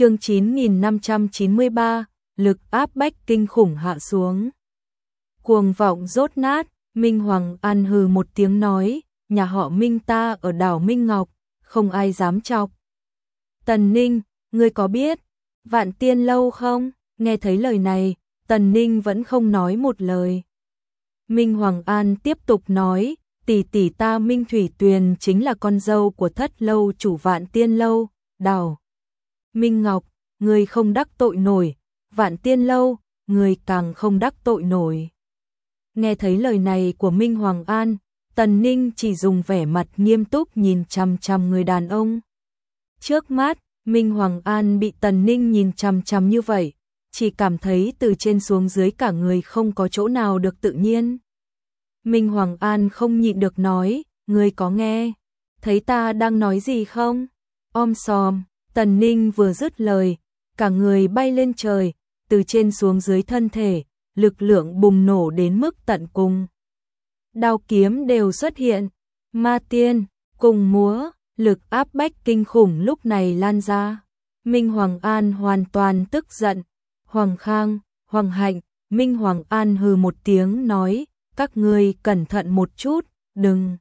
chương 9593, lực áp bách kinh khủng hạ xuống. Cuồng vọng rốt nát, Minh Hoàng An hừ một tiếng nói, nhà họ Minh ta ở đảo Minh Ngọc, không ai dám chọc. Tần Ninh, ngươi có biết, vạn tiên lâu không? Nghe thấy lời này, Tần Ninh vẫn không nói một lời. Minh Hoàng An tiếp tục nói, tỷ tỷ ta Minh Thủy Tuyền chính là con dâu của thất lâu chủ vạn tiên lâu, đảo. Minh Ngọc, người không đắc tội nổi, vạn tiên lâu, người càng không đắc tội nổi. Nghe thấy lời này của Minh Hoàng An, Tần Ninh chỉ dùng vẻ mặt nghiêm túc nhìn chằm chằm người đàn ông. Trước mắt, Minh Hoàng An bị Tần Ninh nhìn chằm chằm như vậy, chỉ cảm thấy từ trên xuống dưới cả người không có chỗ nào được tự nhiên. Minh Hoàng An không nhịn được nói, người có nghe, thấy ta đang nói gì không? Om sòm, Tần Ninh vừa dứt lời, cả người bay lên trời, từ trên xuống dưới thân thể, lực lượng bùng nổ đến mức tận cùng. Đao kiếm đều xuất hiện, ma tiên, cùng múa, lực áp bách kinh khủng lúc này lan ra. Minh Hoàng An hoàn toàn tức giận, Hoàng Khang, Hoàng Hạnh, Minh Hoàng An hừ một tiếng nói, các ngươi cẩn thận một chút, đừng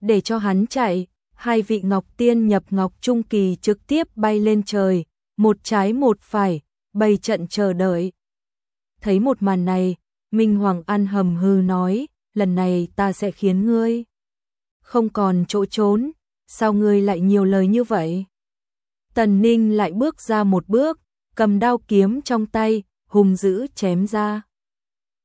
để cho hắn chạy. Hai vị Ngọc Tiên nhập Ngọc Trung Kỳ trực tiếp bay lên trời, một trái một phải, bày trận chờ đợi. Thấy một màn này, Minh Hoàng An hầm hư nói, lần này ta sẽ khiến ngươi không còn chỗ trốn, sao ngươi lại nhiều lời như vậy? Tần Ninh lại bước ra một bước, cầm đao kiếm trong tay, hùng dữ chém ra.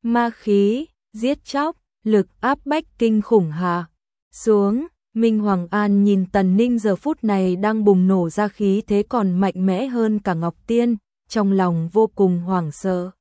Ma khí, giết chóc, lực áp bách kinh khủng hạ. Xuống, Minh Hoàng An nhìn Tần Ninh giờ phút này đang bùng nổ ra khí thế còn mạnh mẽ hơn cả Ngọc Tiên, trong lòng vô cùng hoảng sợ.